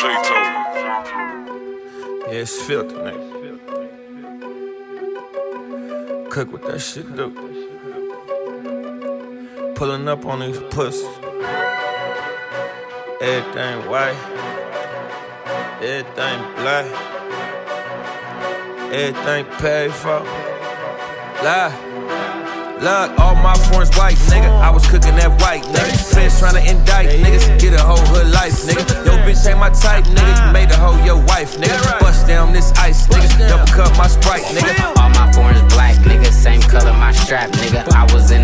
Shay told me. Yeah, it's filthy, nigga. Cook what that shit do. Pulling up on these pussies. Everything white. Everything black. Everything paid for. Lie. Look, all my friends white, nigga. I was cooking that white, nigga. Feds to indict, niggas. Get a whole my type, nigga. You made a hoe your wife, nigga. Bust down this ice, nigga. Double cup my sprite, nigga. All my foreigners black, nigga. Same color my strap, nigga. I was in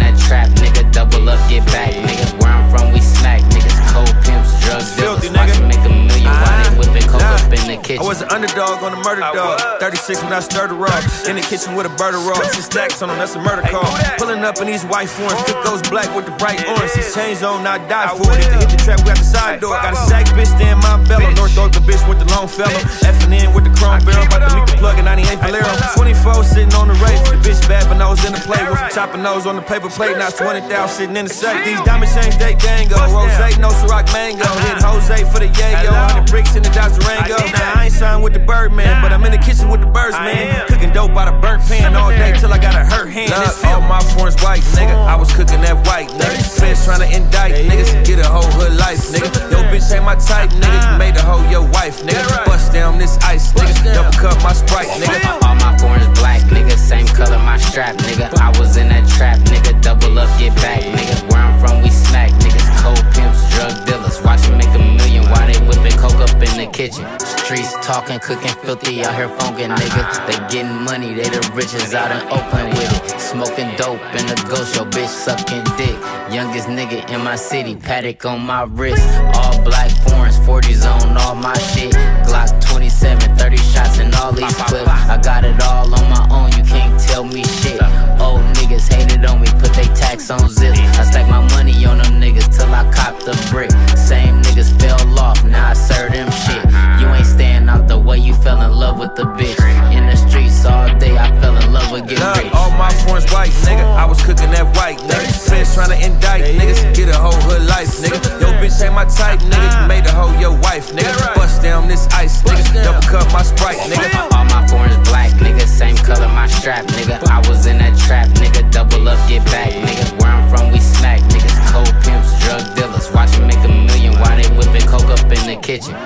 kitchen. I was an underdog on the murder dog. 36 when I stirred the raw. In the kitchen with a burner raw. Six stacks on them, that's a murder call. Pulling up in these white forms. Cook goes black with the bright orange. These chains on, I die for it. If they hit the trap, we out the side door. Got a sack bitch in Montbello. North Oak, the bitch with the long fellow. Effing in with the chrome barrel. About to meet the plug in 98 Valero. 24 sitting on the race. The bitch bad, but nose in the plate. With chopping nose on the paper plate. Now it's 20,000 sitting in the safe. These diamond chains, they dango. Rose, no Ciroc mango. Hit Jose for the yayo. 100 bricks in the Dodge Durango. Birdman, but I'm in the kitchen with the birds, man. Cooking dope out of burnt pan all day till I got a hurt hand. This all my friends white, nigga. I was cooking that white, nigga. Feds to indict, niggas. Get a whole hood life, nigga. Yo, bitch ain't my type, nigga. You ah. made a hoe your wife, nigga. Bust down this ice, nigga. Double cup my sprite, nigga. All my foreigners black, nigga. Same color my strap, nigga. I was in that trap, nigga. Double up, get back, nigga. Kitchen. Streets talking, cooking filthy out here funkin', nigga. They getting money, they the richest out in Oakland with it. Smoking dope in the ghost, your bitch sucking dick. Youngest nigga in my city, Patek on my wrist. All black foreigns, 40s on all the bitch. In the streets all day, I fell in love with getting rich. all my friends white, nigga. I was cooking that white, nigga. Feds to indict, niggas. Get a whole hood life, nigga. Yo, bitch ain't my type, nigga. You made a hoe your wife, nigga. Bust down this ice, nigga. Double cup my sprite, nigga. All my foreigners black, nigga. Same color my strap, nigga. I was in that trap, nigga. Double up, get back, nigga. Where I'm from, we smack, niggas. Cold pimps, drug dealers. Watch me make a million while they whipping coke up in the kitchen.